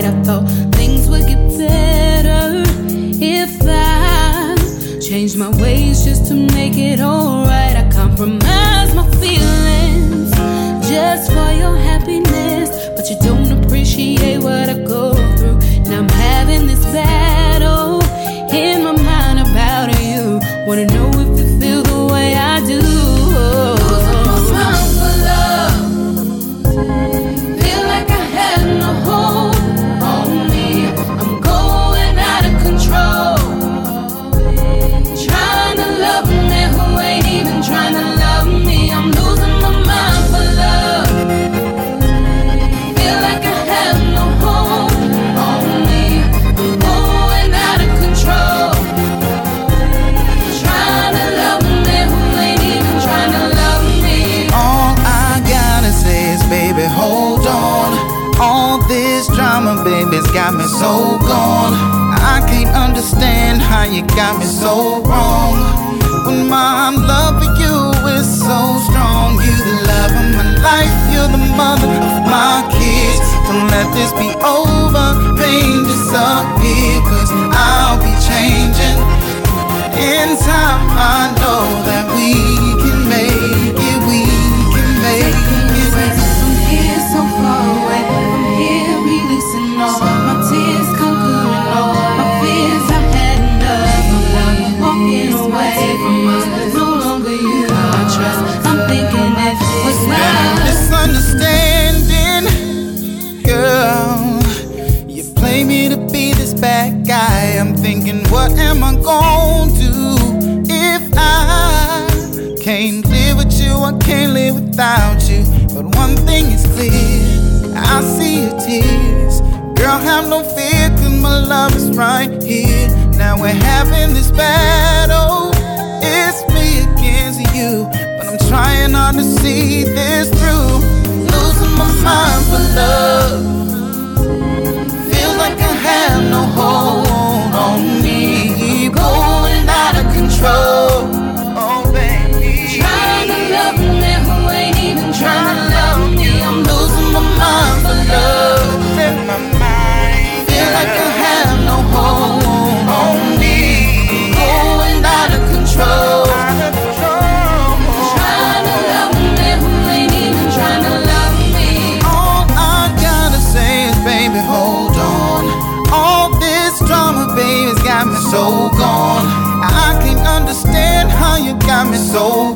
fight. I thought things would get better if I changed my ways just to make it alright. I compromise my feelings just for your happiness, but you don't appreciate what I go through. Now I'm having this battle in my mind about you. Wanna know this drama, baby's got me so gone. I can't understand how you got me so wrong. When my love for you is so strong, you the love of my life, you're the mother of my kids. Don't let this be over, pain disappear, cause I'll be changing. In time, I know that we guy. I'm thinking, what am I gonna do if I can't live with you? I can't live without you. But one thing is clear, I see your tears. Girl, have no fear, cause my love is right here. Now we're having this battle. It's me against you. But I'm trying hard to see this through. So gone. I can't understand how you got me so